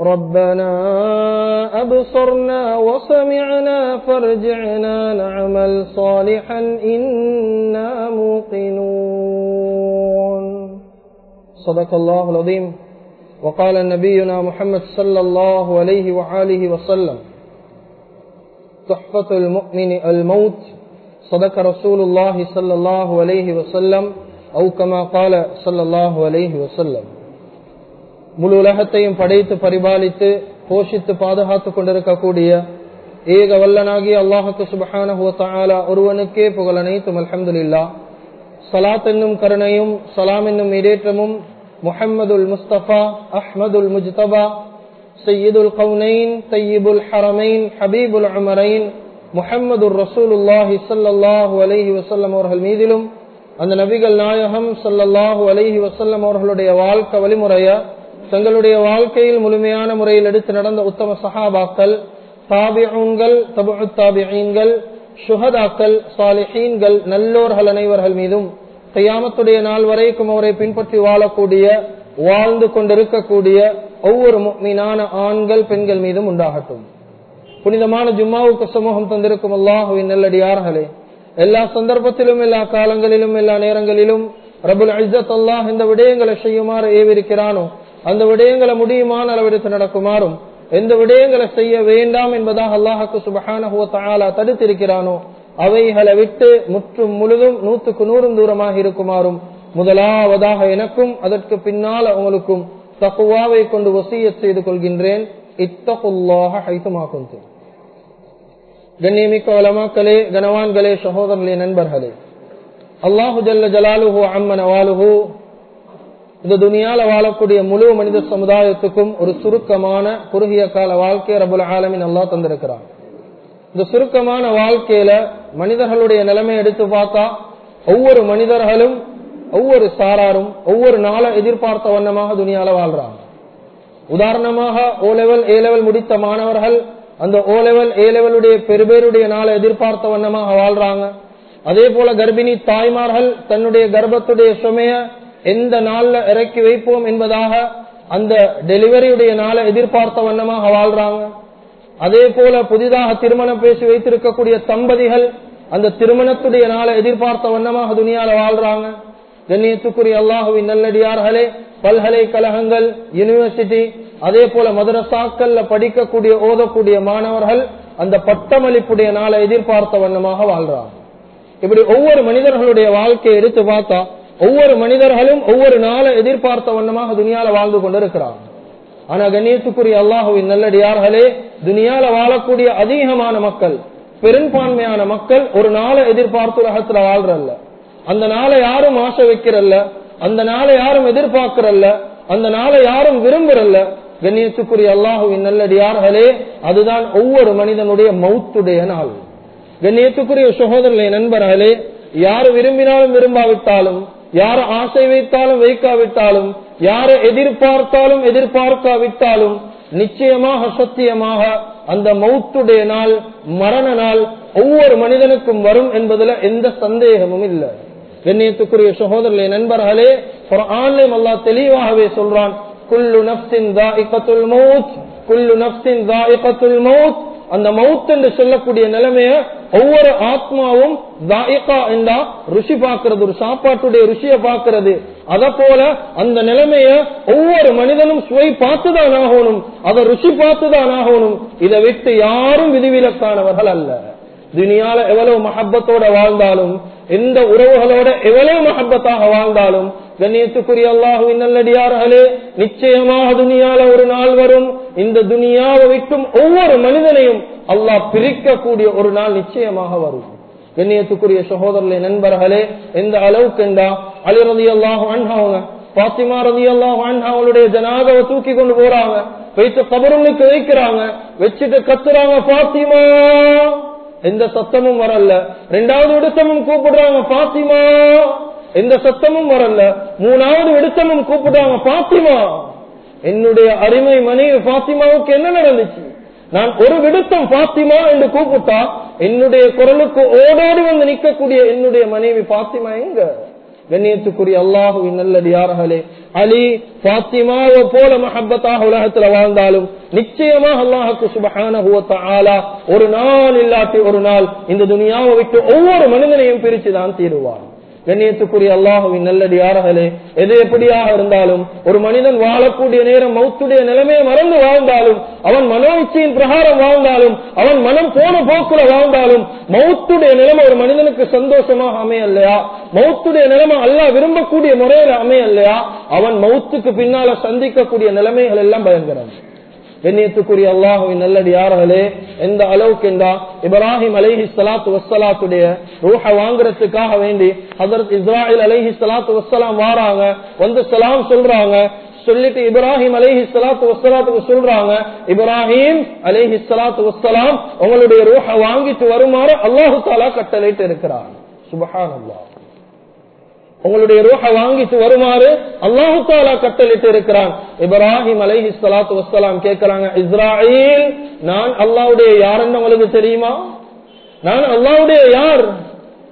ربنا أبصرنا وسمعنا فارجعنا نعمل صالحا إنا موقنون. صدق الله العظيم. وقال نبينا محمد صلى الله عليه وآله وسلم تحفة المؤمن الموت. صدق رسول الله صلى الله عليه وسلم أو كما قال صلى الله عليه وسلم. முழு உலகத்தையும் படைத்து பரிபாலித்து போஷித்து பாதுகாத்துக் கொண்டிருக்கக்கூடிய ஏக வல்லனாகி அல்லாஹுக்கு சுபகான ஒருவனுக்கே புகழ் அனைத்தும் அலமதுல்லா சலாத் என்னும் கருணையும் சலாம் என்னும் இடேற்றமும் முஹம்மதுல் முஸ்தபா அஹ்மதுல் முஜ்தபா சையீதுல் கவுனைன் தையீபுல் ஹரமைன் ஹபீபுல் அமரைன் முஹம்மது ரசூலுல்லாஹி சல்லாஹூ அலஹி வசல்லம் அவர்கள் மீதிலும் அந்த நபிகள் நாயகம் சல்லாஹூ அலஹி வசல்லம் அவர்களுடைய வாழ்க்கை வழிமுறையை தங்களுடைய வாழ்க்கையில் முழுமையான முறையில் எடுத்து நடந்த உத்தம சஹாபாக்கள் தாபியங்கள் தபு தாபிகள் சுஹதாக்கள் சாலிஹீன்கள் நல்லோர்கள் அனைவர்கள் மீதும் கையாமத்துடைய நாள் வரைக்கும் அவரை பின்பற்றி வாழக்கூடிய வாழ்ந்து கொண்டிருக்கக்கூடிய ஒவ்வொரு மீனான ஆண்கள் பெண்கள் மீதும் உண்டாகட்டும். புனிதமான ஜும்மாவுக்கு சமூகம் தந்திருக்கும் அல்லாஹுவின் நல்லடியார்களே எல்லா சந்தர்ப்பத்திலும் எல்லா காலங்களிலும் எல்லா நேரங்களிலும் ரபுல் அஜத் அல்லாஹ் இந்த விடயங்களை செய்யுமாறு ஏவிருக்கிறானோ அந்த விடயங்களை முடியுமான அளவெடுத்து நடக்குமாறும் எந்த விடயங்களை செய்ய வேண்டாம் என்பதாக அல்லாஹுக்கு சுபகான தடுத்திருக்கிறானோ அவைகளை விட்டு முற்றும் முழுதும் நூற்றுக்கு நூறும் தூரமாக இருக்குமாறும் முதலாவதாக எனக்கும் அதற்கு பின்னால் அவங்களுக்கும் தக்குவாவை கொண்டு வசிய செய்து கொள்கின்றேன். இத்தகுல்லாக ஹைத்துமாக்கும் கண்ணியமிக்க வளமாக்களே கனவான்களே சகோதரர்களே நண்பர்களே. அல்லாஹு ஜல்ல ஜலாலுஹு அம்மன் அவாலுஹு இந்த துணியால வாழக்கூடிய முழு மனித சமுதாயத்துக்கும் ஒரு சுருக்கமான குறுகிய கால வாழ்க்கையை ரபுல் ஆலமின் நல்லா தந்திருக்கிறான். இந்த சுருக்கமான வாழ்க்கையில மனிதர்களுடைய நிலைமை எடுத்து பார்த்தா ஒவ்வொரு மனிதர்களும் ஒவ்வொரு சாராரும் ஒவ்வொரு நாளை எதிர்பார்த்த வண்ணமாக துணியால வாழ்றாங்க. உதாரணமாக ஓ லெவல் ஏ லெவல் முடித்த மாணவர்கள் அந்த ஓ லெவல் ஏ லெவலுடைய பெருபேருடைய நாளை எதிர்பார்த்த வண்ணமாக வாழ்றாங்க. அதே போல கர்ப்பிணி தாய்மார்கள் தன்னுடைய கர்ப்பத்துடைய சுமைய எந்த நாள்ல இறக்கி வைப்போம் என்பதாக அந்த டெலிவரியுடைய நாளை எதிர்பார்த்த வண்ணமாக வாழ்றாங்க. அதே போல புதிதாக திருமணம் பேசி வைத்திருக்கக்கூடிய தம்பதிகள் அந்த திருமணத்துடைய நாளை எதிர்பார்த்த வண்ணமாக துணியால வாழ்றாங்க. கண்ணியத்துக்குரிய அல்லாஹுவின் நல்லடியார்களே பல்கலைக்கழகங்கள் யூனிவர்சிட்டி அதே போல மதரசாக்கள்ல படிக்கக்கூடிய ஓதக்கூடிய மாணவர்கள் அந்த பட்டமளிப்புடைய நாளை எதிர்பார்த்த வண்ணமாக வாழ்றாங்க. இப்படி ஒவ்வொரு மனிதர்களுடைய வாழ்க்கையை எடுத்து பார்த்தா ஒவ்வொரு மனிதர்களும் ஒவ்வொரு நாளை எதிர்பார்த்த வண்ணமாக துணியால வாழ்ந்து கொண்டிருக்கிறாங்க ஆனா கண்ணியத்துக்குரிய அல்லாஹுவின் நல்லடியார்களே துணியால வாழக்கூடிய அதிகமான மக்கள் பெரும்பான்மையான மக்கள் ஒரு நாளை எதிர்பார்த்து உலகத்துல வாழ்றல்ல. அந்த நாளை யாரும் ஆசை வைக்கிறல்ல அந்த நாளை யாரும் எதிர்பார்க்கிறல்ல அந்த நாளை யாரும் விரும்புறல்ல. கண்ணியத்துக்குரிய அல்லாஹுவின் நல்லடியார்களே அதுதான் ஒவ்வொரு மனிதனுடைய மௌத்துடைய நாள். கண்ணியத்துக்குரிய சகோதரர்களே நண்பர்களே யாரு விரும்பினாலும் விரும்பாவிட்டாலும் யார ஆசை வைத்தாலும் வைக்காவிட்டாலும் யாரை எதிர்பார்த்தாலும் எதிர்பார்க்காவிட்டாலும் நிச்சயமாக சத்தியமாக அந்த மௌத்துடைய நாள் மரண நாள் ஒவ்வொரு மனிதனுக்கும் வரும் என்பதுல எந்த சந்தேகமும் இல்லை. கண்ணியத்துக்குரிய சகோதரர்களே நண்பர்களே ஆன்லைன் அல்லா தெளிவாகவே சொல்றான் குல்லு நப்சின் தாஇகத்துல் மௌத் குல்லு நப்சின் தாஇகத்துல் மௌத் அந்த மவுத் என்று சொல்லக்கூடிய நிலைமைய ஒவ்வொரு ஆத்மாவும் என்றா ருசி பார்க்கறது ஒரு சாப்பாட்டுடைய ருசியை பார்க்கறது. அத போல அந்த நிலைமைய ஒவ்வொரு மனிதனும் சுவை பார்த்துதான் ஆகணும் அதை ருசி பார்த்துதான் ஆகணும். இதை விட்டு யாரும் விதிவிலக்கானவர்கள் அல்ல. துனியால எவ்வளவு மஹப்பத்தோட வாழ்ந்தாலும் எந்த உறவுகளோட எவ்வளவு மஹப்பத்தாக வாழ்ந்தாலும் கண்ணியத்துக்குரிய அல்லாஹுவின் நல்லடியார்களே நிச்சயமாக துனியால ஒரு நாள் வரும். இந்த துணியாவை விட்டும் ஒவ்வொரு மனிதனையும் அல்லாஹ் பிரிக்கக்கூடிய ஒரு நாள் நிச்சயமாக வரும். கண்ணியத்துக்குரிய சகோதரர்களே நண்பர்களே எந்த அளவுக்கு என்றா அலி ரதி அல்லாஹ் அன்ஹாவுங்க பாத்திமா ரதி அல்லாஹ் அவளுடைய ஜனாதவை தூக்கி கொண்டு போறாங்க. வைத்து கபருங்களுக்கு வைக்கிறாங்க. வச்சுட்டு கத்துறாங்க பாத்திமா எந்த சத்தமும் வரல. ரெண்டாவது விடுத்தமும் கூப்பிடுறாங்க பாத்திமா எந்த சத்தமும் வரல. மூணாவது விடுத்தமும் கூப்பிடுறாங்க பாத்திமா! என்னுடைய அருமை மனைவி பாத்திமாவுக்கு என்ன நடந்துச்சு? நான் ஒரு விடுத்தம் பாத்திமா என்று கூப்பிட்டா என்னுடைய குரலுக்கு ஓடோடி வந்து நிற்கக்கூடிய என்னுடைய மனைவி பாத்திமா எங்க? கண்ணியத்துக்குரிய அல்லாஹுவின் நல்லடியார்களே அலி பாத்திமாவை போல மஹப்பத்தாக உலகத்துல வாழ்ந்தாலும் நிச்சயமாக அல்லாஹுக்கு ஆலா ஒரு நாள் இல்லாட்டி ஒரு நாள் இந்த துனியாவை விட்டு ஒவ்வொரு மனிதனையும் பிரிச்சுதான் தீருவார் கண்ணியத்துக்குரிய அல்லாஹுவின் நல்லடி யார்களே எது எப்படியாக இருந்தாலும் ஒரு மனிதன் வாழக்கூடிய நேரம் மௌத்துடைய நிலைமையை மறந்து வாழ்ந்தாலும் அவன் மனோச்சியின் பிரகாரம் வாழ்ந்தாலும் அவன் மனம் போன போக்குல வாழ்ந்தாலும் மௌத்துடைய நிலைமை ஒரு மனிதனுக்கு சந்தோஷமாக அமையல்லையா மௌத்துடைய நிலைமை அல்ல விரும்பக்கூடிய முறையில அமையல்லையா அவன் மௌத்துக்கு பின்னால சந்திக்கக்கூடிய நிலைமைகள் எல்லாம் பயங்கரம். கண்ணியத்துக்குரிய அல்லாஹுவின் நல்லடி யார்களே எந்த அளவுக்கு என்றா இப்ராஹிம் அலைஹி சலாத்து வசலாத்துடைய ரூஹ வாங்குறதுக்காக வேண்டி ஹசரத் இஸ்ராயில் அலைஹி சலாத்து வசலாம் வாராங்க வந்து சலாம் சொல்றாங்க சொல்லிட்டு இப்ராஹிம் அலைஹி சலாத்து வசலாத்துக்கு சொல்றாங்க இப்ராஹிம் அலைஹி சலாத்து வசலாம் உங்களுடைய ரூஹ வாங்கிட்டு வருமாறு அல்லாஹு தாலா கட்டளைட்டு இருக்கிறார் சுபஹான் அல்லாஹ் உங்களுடைய ரூஹ வாங்கிட்டு வருமாறு அல்லாஹு தாலா கட்டளிட்டு இருக்கிறான். இப்ராஹிம் அலைஹி சலாத்து வசலாம் கேட்கிறாங்க இஸ்ராயில் நான் அல்லாவுடைய யாருன்னு உங்களுக்கு தெரியுமா? நான் அல்லாவுடைய யார்?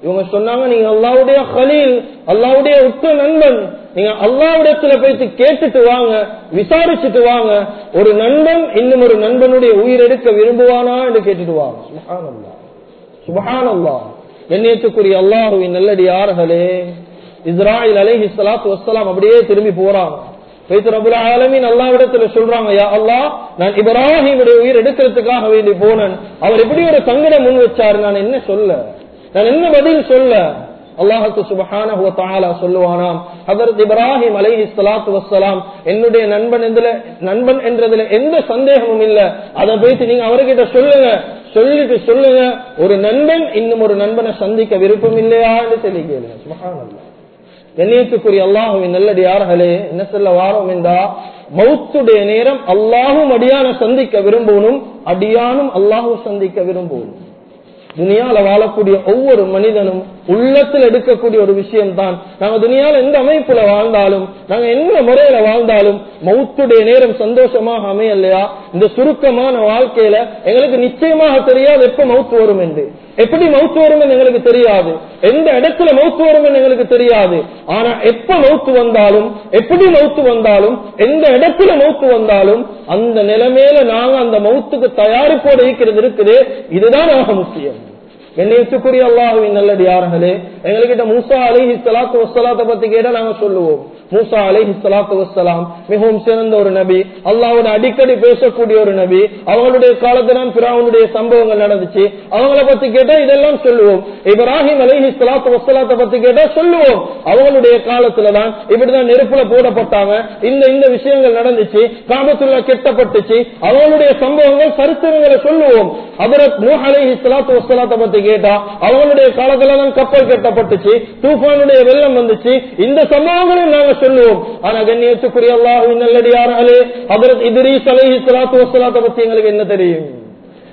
இவங்க சொன்னாங்க நீங்க அல்லாவுடைய ஹலீல் அல்லாவுடைய உத்த நண்பன். நீங்க அல்லாவிடத்துல போயிட்டு கேட்டுட்டு வாங்க விசாரிச்சுட்டு வாங்க. ஒரு நண்பன் இன்னும் ஒரு நண்பனுடைய உயிர் எடுக்க விரும்புவானா? என்று கேட்டுட்டு வாங்க. சுபஹானல்லா சுபஹானல்லா சுபஹான் கண்ணியத்துக்குரிய அல்லாஹுவின் நல்லடி யார்களே இஸ்ராயில் அலைஹி சலாத்து வசலாம் அப்படியே திரும்பி போறாங்க. ரபுல் ஆலமின் அல்லாவிடத்துல சொல்றாங்க யா நான் இப்ராஹிமுடைய உயிர் எடுக்கிறதுக்காக வேண்டி போனேன். அவர் எப்படி ஒரு சங்கடம் முன் வச்சாரு. நான் என்ன சொல்ல? நான் என்ன பதில் சொல்ல? அல்லாஹுக்கு சுபஹான சொல்லுவானாம் ஹதரத் இப்ராஹிம் அலைஹி சலாத்து வசலாம் என்னுடைய நண்பன் இதுல நண்பன் என்றதுல எந்த சந்தேகமும் இல்ல. அதை போயிட்டு நீங்க அவர்கிட்ட சொல்லுங்க. சொல்லிட்டு சொல்லுங்க. ஒரு நண்பன் இன்னும் ஒரு நண்பனை சந்திக்க விருப்பம் இல்லையா? என்று சொல்லி கேளுங்க. சுபஹான் கண்ணியத்துக்குரிய அல்லாஹுவின் நல்லடியார்களே என்ன சொல்ல வாரோம் என்றா மௌத்துடைய நேரம் அல்லாஹும் அடியான சந்திக்க விரும்பணும் அடியானும் அல்லாஹும் சந்திக்க விரும்பணும் துணியால வாழக்கூடிய ஒவ்வொரு மனிதனும் உள்ளத்தில் எடுக்கக்கூடிய ஒரு விஷயம் தான் நாங்க துணியால எந்த அமைப்புல வாழ்ந்தாலும் நாங்க எந்த முறையில வாழ்ந்தாலும் மௌத்துடைய நேரம் சந்தோஷமாக அமையலையா? இந்த சுருக்கமான வாழ்க்கையில எங்களுக்கு நிச்சயமாக தெரியாது எப்ப மௌத்து வரும் என்று. எப்படி மௌத்து வரும் எங்களுக்கு தெரியாது. எந்த இடத்துல மௌத்து வரும் எங்களுக்கு தெரியாது. ஆனா எப்ப மௌத்து வந்தாலும் எப்படி மௌத்து வந்தாலும் எந்த இடத்துல மௌத்து வந்தாலும் அந்த நிலைமையில நாங்க அந்த மௌத்துக்கு தயாரிப்போடு இருக்கிறது இருக்குது. இதுதான் ஆக முக்கியம் கண்ணியத்துக்குரிய அல்லாஹுவின் நல்லது யார்களே எங்ககிட்ட மூசா அலி இஸ்லாத்து வசலாத்தை பத்தி கேட்டா நாங்க சொல்லுவோம். மூசா அலை சலாத்து வசலாம் மிகவும் சிறந்த ஒரு நபி. அல்லாவோட அடிக்கடி பேசக்கூடிய ஒரு நபி. அவங்களுடைய காலத்துல பிராவனுடைய சம்பவங்கள் நடந்துச்சு. அவங்கள பத்தி கேட்டா இதெல்லாம் சொல்லுவோம். இப்ராஹிம் அலை சலாத்து வசலாத்தை பத்தி கேட்டா சொல்லுவோம். அவங்களுடைய காலத்துலதான் இப்படிதான் நெருப்புல போடப்பட்டாங்க. இந்த இந்த விஷயங்கள் நடந்துச்சு. காபத்துள்ள கெட்டப்பட்டுச்சு. அவங்களுடைய சம்பவங்கள் சரித்திரங்களை சொல்லுவோம். அபரத் நூ அலை சலாத்து வசலாத்தை பத்தி கேட்டா அவங்களுடைய காலத்துலதான் கப்பல் கட்டப்பட்டுச்சு. தூஃபானுடைய வெள்ளம் வந்துச்சு. இந்த சம்பவங்களையும் நாங்க சொல்லுவோம் ஆனா கண்ணியத்துக்குரிய அல்லாஹு நல்லடியார்களே அவரத் இதிரீஸ் அலைஹி சலாத்து வசலாத்தை பத்தி எங்களுக்கு என்ன தெரியும்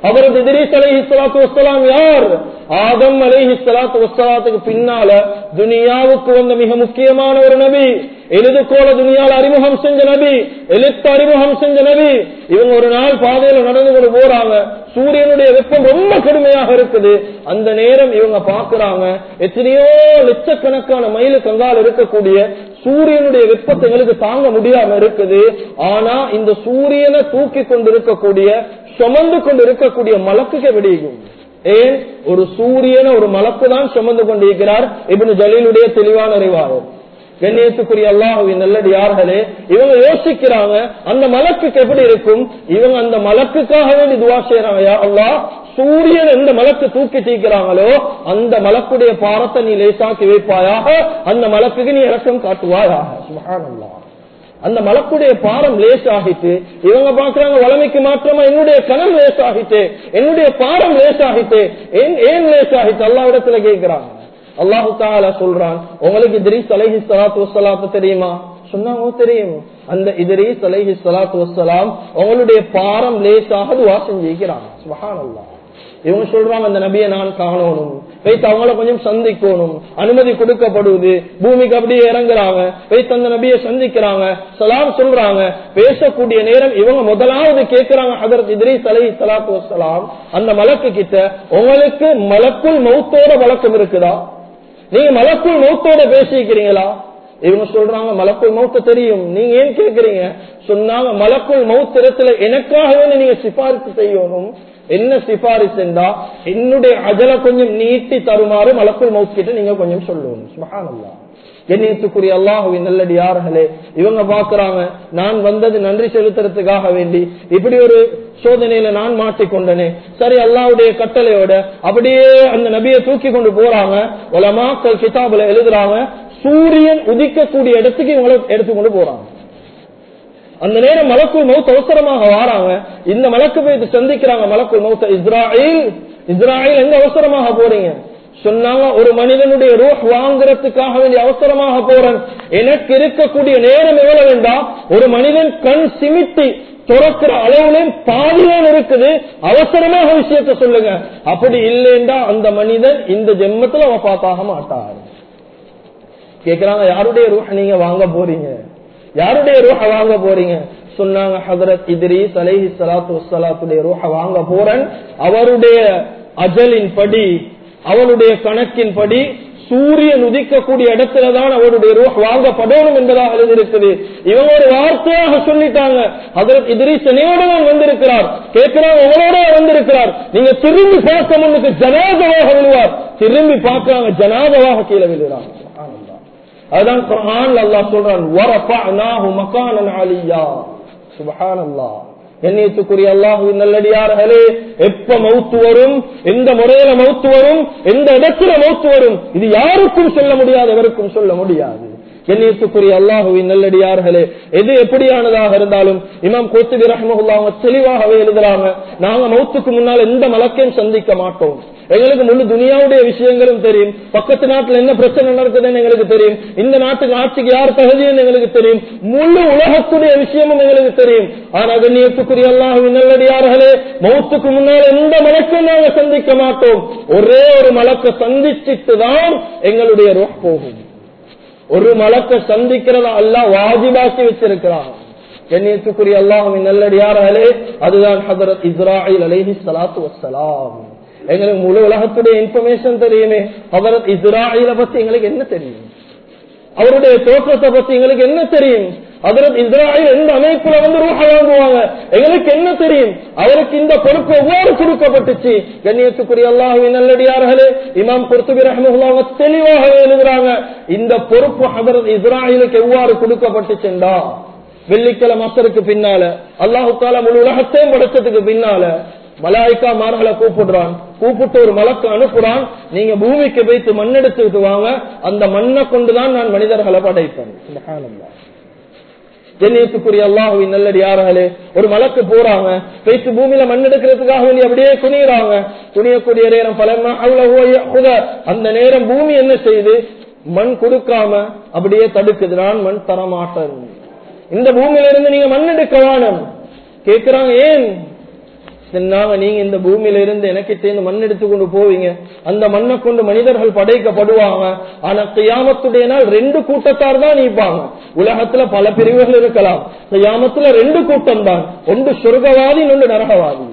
அவரது இதிரீஸ் அலைஹி ஸலாத்து யார்? ஆதம் அலை ஸலாத்து வஸ்ஸலாத்துக்கு பின்னால துனியாவுக்கு வந்த மிக முக்கியமான ஒரு நபி. எழுதுகோல துணியால் அறிமுகம் செஞ்ச நபி. எழுத்து அறிமுகம் செஞ்ச நபி. இவங்க ஒரு நாள் பாதையில நடந்து கொண்டு போறாங்க. சூரியனுடைய வெப்பம் ரொம்ப கடுமையாக இருக்குது. அந்த நேரம் இவங்க பாக்குறாங்க எத்தனையோ லட்சக்கணக்கான மைலுக்கு அங்கால் இருக்கக்கூடிய சூரியனுடைய வெப்பத்தை எங்களுக்கு தாங்க முடியாம இருக்குது. ஆனா இந்த சூரியனை தூக்கி கொண்டு இருக்கக்கூடிய சுமந்து கொண்டு இருக்கக்கூடிய மலக்குக்கு விடியும். ஏன்? ஒரு சூரியன ஒரு மலக்கு தான் சுமந்து கொண்டிருக்கிறார். இப்னு ஜலீலுடைய தெளிவான அறிவாளர் கண்ணியத்துக்குரிய அல்லாஹுவின் நல்லடியார்களே இவங்க யோசிக்கிறாங்க அந்த மலக்குக்கு எப்படி இருக்கும்? இவங்க அந்த மலக்குக்காக வேண்டி துவா செய்யறாங்க யா அல்லாஹ் சூரியன் எந்த மலக்கு தூக்கி தீக்கிறாங்களோ அந்த மலக்குடைய பாரத்தை நீ லேசாக்கி வைப்பாயாக அந்த மலக்குக்கு நீ இறக்கம் காட்டுவாயாக. சுபஹானல்லாஹ். அந்த மலக்குடைய பாரம் லேசாகிட்டு இவங்க பாக்குறாங்க வளமைக்கு மாற்றமா என்னுடைய கணம் லேசாகிட்டு என்னுடைய பாரம் லேசாகிட்டு ஏன் ஏன் அல்லாவிடத்துல இடத்துல கேட்கிறாங்க அல்லாஹு தாலா சொல்றான் உங்களுக்கு திரீஸ் அலைஹி சலாத்து வசலாத்து தெரியுமா? சொன்னாங்க தெரியும். அந்த இதிரீஸ் அலைஹி சலாத்து வசலாம் உங்களுடைய பாரம் லேசாக துவா செஞ்சிருக்கிறாங்க சுபஹானல்லாஹ். இவங்க சொல்றாங்க அந்த நபியை நான் காணணும். வைத்து அவங்கள கொஞ்சம் சந்திக்கணும். அனுமதி கொடுக்கப்படுவது பூமிக்கு அப்படியே இறங்குறாங்க. வைத்து அந்த நபியை சந்திக்கிறாங்க. சலாம் சொல்றாங்க பேசக்கூடிய நேரம் இவங்க முதலாவது கேட்கிறாங்க அதற்கு எதிரி சலை சலாத்து வசலாம் அந்த மலக்கு கிட்ட உங்களுக்கு மலக்குள் மௌத்தோட வழக்கம் இருக்குதா? நீங்க மலக்குள் மௌத்தோட பேசிக்கிறீங்களா? இவங்க சொல்றாங்க மலக்குள் மௌத்த தெரியும். நீங்க ஏன் கேக்குறீங்க? சொன்னாங்க மலக்குள் மௌத்திரத்துல எனக்காகவே நீங்க சிபாரிசு செய்யணும். என்ன சிபாரிசு என்றா என்னுடைய அஜல கொஞ்சம் நீட்டி தருமாறு மலக்குள் மௌத் கிட்ட நீங்க கொஞ்சம் சொல்லுவோம் என்னத்துக்குரிய கண்ணியத்துக்குரிய அல்லாஹுவின் நல்லடியார்களே இவங்க பாக்குறாங்க நான் வந்தது நன்றி செலுத்துறதுக்காக வேண்டி இப்படி ஒரு சோதனையில நான் மாட்டிக்கொண்டனே சரி அல்லாவுடைய கட்டளையோட அப்படியே அந்த நபியை தூக்கி கொண்டு போறாங்க. உலமாக்கள் கிதாபுல எழுதுறாங்க சூரியன் உதிக்கக்கூடிய இடத்துக்கு இவங்களை எடுத்துக்கொண்டு போறாங்க. அந்த நேரம் மலக்குள் மௌத்த அவசரமாக வாராங்க இந்த மலக்கு போய் சந்திக்கிறாங்க மலக்குள் மௌத்த இஸ்ராயில். இஸ்ராயில் எங்க அவசரமாக போறீங்க? சொன்னாங்க ஒரு மனிதனுடைய ரூஹ் வாங்குறதுக்காக வேண்டிய அவசரமாக போறேன். எனக்கு இருக்கக்கூடிய நேரம் எவ்வளவு வேண்டா ஒரு மனிதன் கண் சிமிட்டி துறக்கிற அளவுலையும் பாதிதான் இருக்குது. அவசரமாக விஷயத்த சொல்லுங்க. அப்படி இல்லைண்டா அந்த மனிதன் இந்த ஜென்மத்துல வபாத்தாக மாட்டார். கேக்குறாங்க யாருடைய ரூஹ நீங்க வாங்க போறீங்க? யாருடைய ரூஹ வாங்க போறீங்க? சொன்னாங்க ஹதரத் இத்ரீஸ் அலைஹி சலாத்து வஸ்ஸலாத்துடைய ரூஹ வாங்க போறேன். அவருடைய அஜலின் படி அவளுடைய கணக்கின் படி சூரியன் உதிக்கக்கூடிய இடத்துலதான் அவருடைய ரூஹ் வாங்கப்படணும் என்பதாக எழுதியிருக்குது. இவங்க ஒரு வார்த்தையாக சொல்லிட்டாங்க. அதற்கு எதிரி என்னையோட தான் வந்திருக்கிறார். கேட்கிறார் உங்களோட வந்திருக்கிறார். நீங்க திரும்பி பார்க்க முன்னுக்கு ஜனாதவாக விழுவார் திரும்பி பார்க்கிறாங்க ஜனாதவாக கீழே விழுகிறாங்க. அதுதான் குரான் அல்லாஹ் சொல்றான் வரஃபஅனாஹு மகானன் கண்ணியத்துக்குரிய அல்லாஹுவின் நல்லடியார்களே எப்ப மவுத்து வரும் எந்த முறையில மௌத்து வரும் எந்த இடத்துல மவுத்து வரும் இது யாருக்கும் சொல்ல முடியாது எவருக்கும் சொல்ல முடியாது. கண்ணியத்துக்குரிய அல்லாஹுவின் நல்லடியார்களே எது எப்படியானதாக இருந்தாலும் இமாம் கோத்துபி ரஹ்மஹுல்லா அவங்க தெளிவாகவே எழுதுறாங்க நாங்க மௌத்துக்கு முன்னால் எந்த மலக்கையும் சந்திக்க மாட்டோம். எங்களுக்கு முழு துனியாவுடைய விஷயங்களும் தெரியும். பக்கத்து நாட்டுல என்ன பிரச்சனை நடக்குதுன்னு எங்களுக்கு தெரியும். இந்த நாட்டுக்கு ஆட்சிக்கு யார் தகுதின்னு எங்களுக்கு தெரியும். முழு உலகத்துடைய விஷயமும் எங்களுக்கு தெரியும். ஆனா கண்ணியத்துக்குரிய அல்லாஹுவின் நல்லடியார்களே மௌத்துக்கு முன்னால் எந்த மலக்கையும் நாங்க சந்திக்க மாட்டோம். ஒரே ஒரு மலக்கை சந்திச்சிட்டு தான் எங்களுடைய ரோஹ் போகும். ஒரு மலக்க சந்திக்கிறத அல்லாஹ் வாஜிபாக்கி வச்சிருக்கிறான். கண்ணியத்துக்குரிய அல்லாஹுவின் நல்லடியாராலே அதுதான் ஹதரத் இஸ்ராயில் அலேஹி சலாத்து வசலாம் எங்களுக்கு முழு உலகத்துடைய இன்ஃபர்மேஷன் தெரியுமே. ஹதரத் இஸ்ராயில பத்தி எங்களுக்கு என்ன தெரியும்? அவருடைய தோற்றத்தை பத்தி எங்களுக்கு என்ன தெரியும்? அதற்கு இஸ்ராயல் எந்த அமைப்புல வந்து ரூஹ வாங்குவாங்க? எங்களுக்கு என்ன தெரியும்? அவருக்கு இந்த பொறுப்பு எவ்வாறு கொடுக்கப்பட்டுச்சு? கண்ணியத்துக்குரிய அல்லாஹுவின் நல்லடியார்களே இமாம் குர்த்துபி ரஹமுல்லாங்க தெளிவாக எழுதுறாங்க. இந்த பொறுப்பு ஹதரத் இஸ்ராயலுக்கு எவ்வாறு கொடுக்கப்பட்டுச்சுண்டா வெள்ளிக்கிழமை அசருக்கு பின்னால அல்லாஹு தாலா முழு உலகத்தையும் படைச்சதுக்கு பின்னால மலாய்க்கா மார்களை கூப்பிடுறான். கூப்பிட்டு ஒரு மலக்கு அனுப்புறான். நீங்க பூமிக்கு வைத்து மண் எடுத்துக்கிட்டு வாங்க. அந்த மண்ணை கொண்டுதான் நான் மனிதர்களை படைப்பேன். கண்ணியத்துக்குரிய அல்லாஹுவின் நல்லடியார்களே ஒரு மலக்கு போறாங்க பேச்சு பூமியில மண் எடுக்கிறதுக்காக வேண்டி அப்படியே குனியறாங்க குனியக்கூடிய நேரம் பலமா அவ்வளவு அந்த நேரம் பூமி என்ன செய்யுது? மண் கொடுக்காம அப்படியே தடுக்குது. நான் மண் தரமாட்டேன். இந்த பூமியில இருந்து நீங்க மண் எடுக்க வேணும். கேட்கிறாங்க ஏன்? நாங்க நீங்க இந்த பூமியில இருந்து எனக்கு சேர்ந்து மண் எடுத்து கொண்டு போவீங்க. அந்த மண்ணை கொண்டு மனிதர்கள் படைக்கப்படுவாங்க. ஆனா கியாமத்துடைய நாள் ரெண்டு கூட்டத்தார் தான் நீப்பாங்க. உலகத்துல பல பிரிவுகள் இருக்கலாம். கியாமத்துல ரெண்டு கூட்டம் தான். ஒன்று சொர்க்கவாதி ஒன்று நரகவாதி.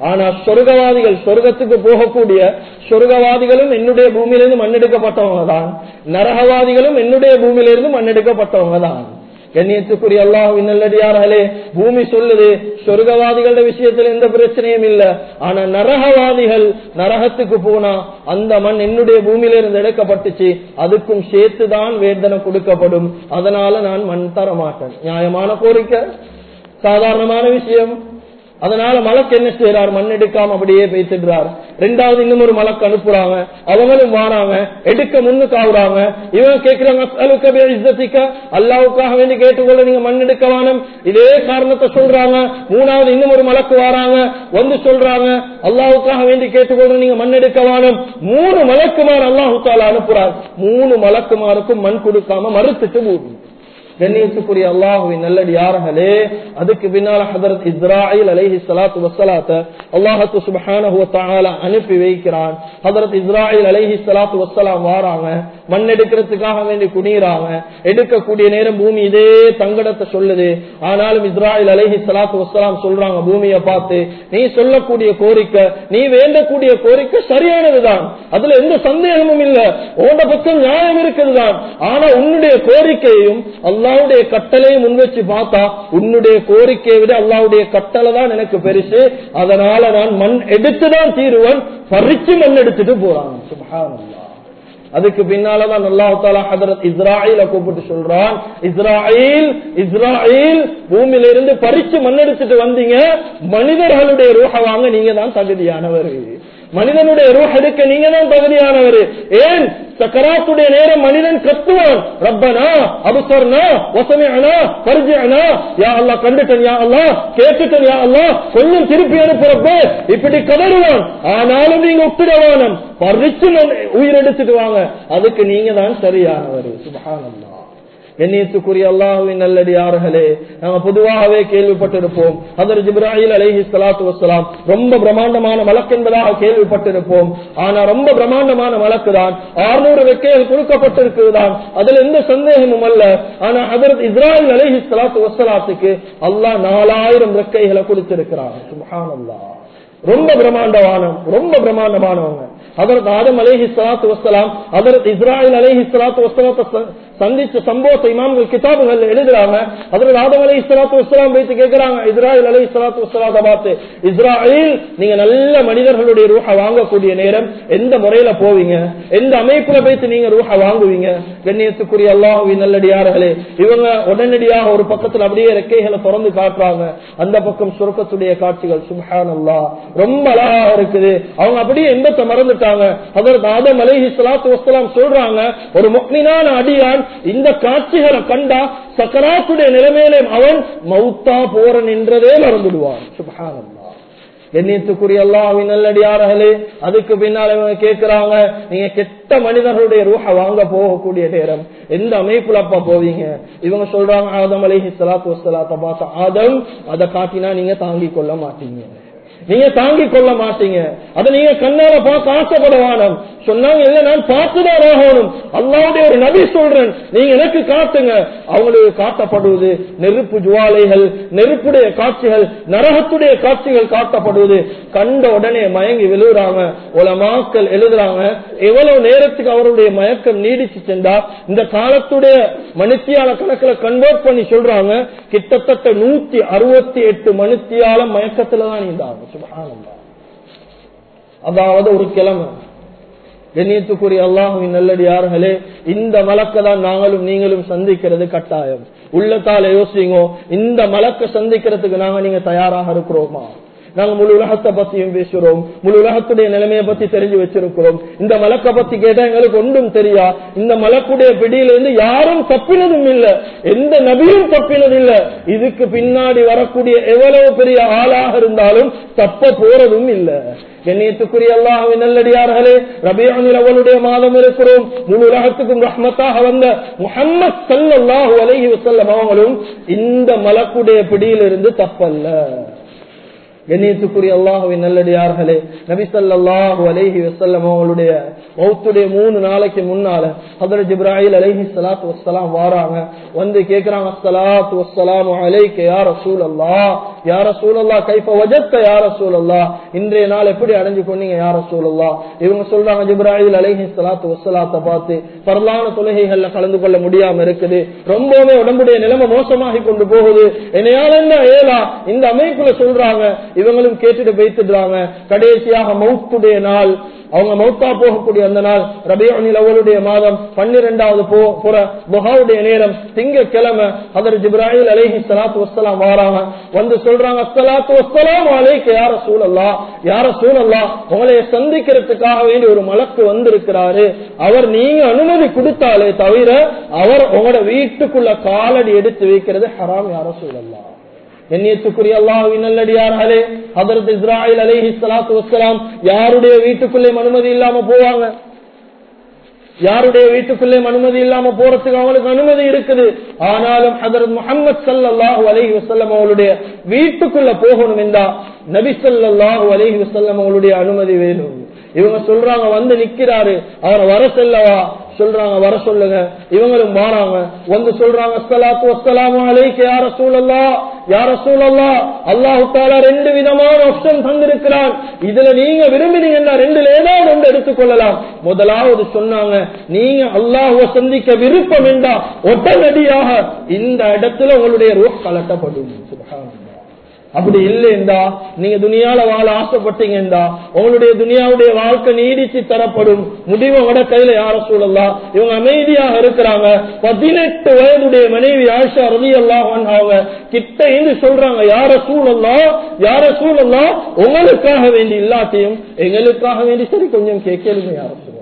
ஆனா சொர்க்கவாதிகள் சொர்க்கத்துக்கு போகக்கூடிய சொர்க்கவாதிகளும் என்னுடைய பூமியிலிருந்து மண்ணெடுக்கப்பட்டவங்க தான். நரகவாதிகளும் என்னுடைய பூமியிலிருந்து மண்ணெடுக்கப்பட்டவங்க தான். கண்ணியத்துக்குரிய அல்லாஹ் நல்லடியார்களே பூமி சொல்லுது சொர்க்கவாதிகளோட விஷயத்துல எந்த பிரச்சனையும் இல்ல. ஆனா நரகவாதிகள் நரகத்துக்கு போனா அந்த மண் என்னுடைய பூமியில இருந்து எடுக்கப்பட்டுச்சு அதுக்கும் சேர்த்துதான் வேதனை கொடுக்கப்படும். அதனால நான் மண் தர மாட்டேன் நியாயமான கோரிக்கை? சாதாரணமான விஷயம். அதனால மலக்கு என்ன செய்யறார் மண் எடுக்காம அப்படியே பேசிடுறார் ரெண்டாவது இன்னும் ஒரு மலக்கு அனுப்புறாங்க. அவங்களும் வாராங்க. எடுக்க முன்னுக்கு ஆகுறாங்க இவங்க கேட்கிறாங்க அல்லாவுக்காக வேண்டி கேட்டுக்கொள்ள நீங்க மண் எடுக்க வானம். இதே காரணத்தை சொல்றாங்க. மூணாவது இன்னும் ஒரு மலக்கு வாராங்க. வந்து சொல்றாங்க அல்லாவுக்காக வேண்டி கேட்டுக்கொள்ள நீங்க மண் எடுக்க வானம். மூணு மலக்குமார் அல்லாஹு தாலா அனுப்புறாரு. மூணு மலக்குமாருக்கும் மண் கொடுக்காம மறுத்துட்டு மூடி கண்ணியத்துக்குரிய அல்லாஹுவின் நல்லடி யார்களே அதுக்கு பின்னால் ஹதரத் இஸ்ராயில் அலைஹி சலாத்து வசலாத்த அல்லாஹத்து சுபஹான அனுப்பி வைக்கிறான். ஹதரத் இஸ்ராயில் அலைஹி சலாத்து வசலாம் வாராங்க மண் எடுக்கிறதுக்காக வேண்டி குனிறாங்க எடுக்கக்கூடிய நேரம் பூமி இதே தங்கடத்தை சொல்லுது. ஆனாலும் இஸ்ராயில் அலைஹி சலாத்து வசலாம் சொல்றாங்க பூமியை பார்த்து நீ சொல்லக்கூடிய கோரிக்கை நீ வேண்டக்கூடிய கோரிக்கை சரியானதுதான். அதுல எந்த சந்தேகமும் இல்ல. உன்னோட பக்கம் நியாயம் இருக்கிறது தான் ஆனா உன்னுடைய கோரிக்கையையும் அல்லா அல்லாவுடைய கட்டளையை முன் வச்சு பார்த்தா உன்னுடைய கோரிக்கையை விட அல்லாவுடைய கட்டளை தான் எனக்கு பெருசு. அதனால நான் மண் எடுத்துதான் தீருவன். பறிச்சு மண் எடுத்துட்டு போறான். சுபஹானல்லாஹ். அதுக்கு பின்னாலதான் அல்லாஹால ஹதரத் இஸ்ராயில கூப்பிட்டு சொல்றான். இஸ்ராயில் இஸ்ராயில் பூமியில இருந்து பறிச்சு மண்ணெடுத்துட்டு வந்தீங்க. மனிதர்களுடைய ரூஹ வாங்க நீங்க தான் தகுதியானவர். மனிதனுடைய ரூஹ் எடுக்க நீங்க தான் தகுதியானவர். ஏன்? சக்கராத்துடைய நேரம் மனிதன் கத்துவான். ரப்பனா அபுசர்னா வசமையானா பரிஜனா யா அல்லா கண்டுட்டன் யா அல்லா கேட்டுட்டன் யா அல்லா கொஞ்சம் திருப்பி அனுப்புறப்ப இப்படி கதறுவான். ஆனாலும் நீங்க ஒப்பிடவானம். பறிச்சு உயிர் எடுத்துட்டு வாங்க. அதுக்கு நீங்க தான் சரியானவர். சுபஹானல்லா கண்ணியத்துக்குரிய அல்லாஹுவின் நல்லடியார்களே நாங்க பொதுவாகவே கேள்விப்பட்டிருப்போம். அதர் ஜிப்ராஹில் அலஹி சலாத்து வசலாம் ரொம்ப பிரம்மாண்டமான மலக்கு என்பதாக கேள்விப்பட்டிருப்போம். ஆனா ரொம்ப பிரம்மாண்டமான மலக்கு தான். ஆறுநூறு வெக்கைகள் கொடுக்கப்பட்டிருக்குதான் அதுல எந்த சந்தேகமும் அல்ல. ஆனா அதரத் இஸ்ராயில் அலஹி சலாத்து வசலாத்துக்கு அல்லாஹ் நாலாயிரம் ரெக்கைகளை கொடுத்திருக்கிறான். சுபஹானல்லா. ரொம்ப பிரம்மாண்டமானம் ரொம்ப பிரம்மாண்டமானவங்க அதற்கு ஆதம் அலேஹி சலாத்து வசலாம் அதற்கு இஸ்ராயல் அலேஹி சலாத்து வசலாத்தை சந்திச்ச சம்பவத்தை இமாம்கள் கிதாபுகள் எழுதுறாங்க. அதற்கு ஆதம் அலி இஸ்லாத்து வசலாம் வைத்து கேட்கிறாங்க இஸ்ராயல் அலி இஸ்லாத்து வசலாத்தை பார்த்து இஸ்ராயில் நீங்க நல்ல மனிதர்களுடைய ரூஹ வாங்கக்கூடிய நேரம் எந்த முறையில போவீங்க? எந்த அமைப்புல வைத்து நீங்க ரூஹ வாங்குவீங்க? கண்ணியத்துக்குரிய அல்லாஹுவின் நல்லடியார்களே இவங்க உடனடியாக ஒரு பக்கத்துல அப்படியே ரெக்கைகளை திறந்து காட்டுறாங்க. அந்த பக்கம் சுருக்கத்துடைய காட்சிகள் சுபஹான் அல்லா ரொம்ப அழகா இருக்குது. அவங்க அப்படியே எண்ணத்தை மறந்துட்டாங்க. அதற்கு ஆதம் அலைஹி சலாத்து வசலாம் சொல்றாங்க ஒரு முக்மினான அடியான் இந்த காட்சிகளை கண்டா சக்கராத்துடைய நிலைமையிலே அவன் மௌத்தா போற நின்றதே மறந்துடுவான். சுபஹானல்லா எண்ணியத்துக்குரிய அல்லாவின் நல்லடியார்களே அதுக்கு பின்னால் இவங்க கேட்கிறாங்க நீங்க கெட்ட மனிதர்களுடைய ரூஹ வாங்க போகக்கூடிய நேரம். எந்த அமைப்புல அப்பா போவீங்க? இவங்க சொல்றாங்க ஆதம் அலிஹி சலாத்து வசலாத்த பாச ஆதம் அதை காட்டினா நீங்க தாங்கிக் கொள்ள மாட்டீங்க. நீங்க தாங்கிக் கொள்ள மாட்டீங்க. அதை நீங்க கண்ணால பார்க்க ஆசைப்படுவானம். சொன்னாங்க இல்ல நான் பார்த்துதான் ஆகணும். அல்லாவுடைய ஒரு நபி சொல்றேன். நீங்க எனக்கு காட்டுங்க. அவங்களுக்கு காட்டப்படுவது நெருப்பு ஜுவாலைகள் நெருப்புடைய காட்சிகள் நரகத்துடைய காட்சிகள் காட்டப்படுவது. கண்ட உடனே மயங்கி விழுகிறாங்க உலமாக்கள் எழுதுறாங்க எவ்வளவு நேரத்துக்கு அவருடைய மயக்கம் நீடிச்சு சென்றா? இந்த காலத்துடைய மனுத்தியால கணக்குல கன்வெர்ட் பண்ணி சொல்றாங்க கிட்டத்தட்ட நூத்தி அறுபத்தி எட்டு மனுத்தியால மயக்கத்துலதான் இருந்தாங்க அதாவது ஒரு கிழமை. கண்ணியத்துக்குரிய அல்லாஹுவின் நல்லடியார்களே இந்த மலக்க தான் நாங்களும் நீங்களும் சந்திக்கிறது கட்டாயம். உள்ளத்தால யோசிங்கோ இந்த மலக்க சந்திக்கிறதுக்கு நாங்க நீங்க தயாராக இருக்கிறோமா? நாங்க முழு உலகத்தை பத்தியும் பேசுறோம் முழு உலகத்துடைய நிலைமையை பத்தி தெரிஞ்சு வச்சிருக்கிறோம். இந்த மலக்க பத்தி கேட்டா எங்களுக்கு ஒன்றும் தெரியா. இந்த மலக்குடைய பிடியிலிருந்து யாரும் தப்பினதும் இல்ல. எந்த நபியும் தப்பினது இல்ல. இதுக்கு பின்னாடி வரக்கூடிய எவ்வளவு பெரிய ஆளாக இருந்தாலும் தப்ப போறதும் இல்ல. கண்ணியத்துக்குரிய அல்லாஹின் நல்லடியார்களே ரபியானில் அவளுடைய மாதம் இருக்கிறோம். முழு உலகத்துக்கும் ரஹ்மத்தாக வந்த முகம்மது சல்லாஹூ அலஹி வசல்லம் அவங்களும் இந்த மலக்குடைய பிடியிலிருந்து தப்பல்ல. கண்ணியத்துக்குரிய அல்லாஹுவின் நல்லடியார்களே நபிசல்லாஹு அலைஹி வசல்லம் அவங்களுடைய மௌத்துடைய மூணு நாளைக்கு முன்னால ஹதரத் ஜிப்ராஹில் அலைஹி சலாத்து வசலாம் வாராங்க. வந்து கேட்கிறாங்க சலாத்து வசலாம் அலைக்கு யார சூழல்லா யார சூழல்லா கைப்ப வஜத்த யார சூழல்லா இன்றைய நாள் எப்படி அடைஞ்சு கொண்டீங்க யார சூழல்லா இவங்க சொல்றாங்க ஜிப்ராஹில் அலஹி சலாத்து வசலாத்தை பார்த்து பரலான தொழுகைகள்ல கலந்து கொள்ள முடியாம இருக்குது. ரொம்பவே உடம்புடைய நிலைமை மோசமாகி கொண்டு போகுது. என்னையால என்ன ஏலா? இந்த அமைப்புல சொல்றாங்க. இவங்களும் கேட்டுட்டு வைத்துடுறாங்க. கடைசியாக மௌத்துடைய நாள். அவங்க மௌத்தா போகக்கூடிய அந்த நாள் ரபியானில் அவளுடைய மாதம் பன்னிரெண்டாவது புற முகாவுடைய நேரம் திங்கக்கிழமை அதர் ஜிப்ராஹில் அலேஹி சலாத்து வசலாம் வாராங்க. வந்து சொல்றாங்க அஸ்ஸலாத்து வஸ்ஸலாம் அலைக்கு யார சூழல்லா யார சூழல்லா உங்களை சந்திக்கிறதுக்காக வேண்டி ஒரு மலக்கு வந்திருக்கிறாரு. அவர் நீங்க அனுமதி கொடுத்தாலே தவிர அவர் உங்களோட வீட்டுக்குள்ள காலடி எடுத்து வைக்கிறது ஹராம் யார சூழல்லா கண்ணியத்துக்குரிய அல்லாஹுவின் நல்லடியார்களே ஹதரத் இஸ்ராயில் அலேஹி சலாத்து வசலாம் யாருடைய வீட்டுக்குள்ளே அனுமதி இல்லாம போவாங்க? யாருடைய வீட்டுக்குள்ளே அனுமதி இல்லாம போறதுக்கு அவங்களுக்கு அனுமதி இருக்குது. ஆனாலும் ஹதரத் முகமது சல்லாஹூ அலஹி வசல்லம் அவளுடைய வீட்டுக்குள்ள போகணும் என்றா நபி சல்லாஹூ அலஹி வசல்லம் அவளுடைய அனுமதி வேணும். இவங்க சொல்றாங்க வந்து நிக்கிறாரு அவரை வர செல்லவா? சொல்றாங்க வர சொல்லுங்க. இவங்களும் வாராங்க வந்து சொல்றாங்க அஸ்தலாத்து அஸ்தலாம் அலைக்கு யார சூழல்லா யார சூழல்லா அல்லாஹு தாலா ரெண்டு விதமான ஆப்ஷன் தந்திருக்கிறான். இதுல நீங்க விரும்பினீங்கன்னா ரெண்டுல ஏதாவது ஒன்று எடுத்துக்கொள்ளலாம் முதலாவது சொன்னாங்க நீங்க அல்லாஹுவ சந்திக்க விருப்பம் என்றா உடனடியாக இந்த இடத்துல உங்களுடைய ரூஹ் கலட்டப்படும் அப்படி இல்லைண்டா நீங்க துணியால வாழ ஆசைப்பட்டீங்கடா உங்களுடைய துனியாவுடைய வாழ்க்கை நீடிச்சு தரப்படும். முடிவு உங்களோட கையில யார சூழலாம் இவங்க அமைதியாக இருக்கிறாங்க. பதினெட்டு வயதுடைய மனைவி ஆஷா ரவி அல்லாஹன் அவங்க கிட்ட இருந்து சொல்றாங்க யார சூழலாம் யார சூழலாம் உங்களுக்காக வேண்டி இல்லாத்தையும் எங்களுக்காக வேண்டி சரி கொஞ்சம் கேட்கலுங்க யார சூழலாம்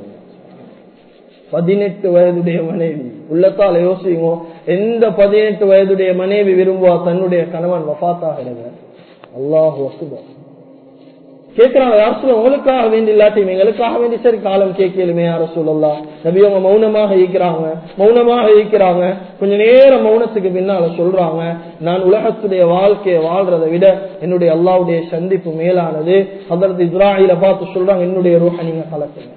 பதினெட்டு வயதுடைய மனைவி உள்ளத்தால யோசிங்க எந்த பதினெட்டு வயதுடைய மனைவி விரும்புவா? தன்னுடைய கணவன் வஃத்தாகிடுங்க அல்லாஹு அசுபர் கேட்கிறாங்க உங்களுக்காக வேண்டி இல்லாட்டியும் எங்களுக்காக வேண்டி சரி காலம் கேட்கலுமே யார சொல்லலாம் நபி அவங்க மௌனமாக இருக்கிறாங்க மௌனமாக இருக்கிறாங்க. கொஞ்ச நேரம் மௌனத்துக்கு பின்னால சொல்றாங்க நான் உலகத்துடைய வாழ்க்கையை வாழ்றதை விட என்னுடைய அல்லாவுடைய சந்திப்பு மேலானது. அதற்கு இஸ்ராயில பார்த்து சொல்றாங்க என்னுடைய ரூஹ நீங்க கலக்குங்க.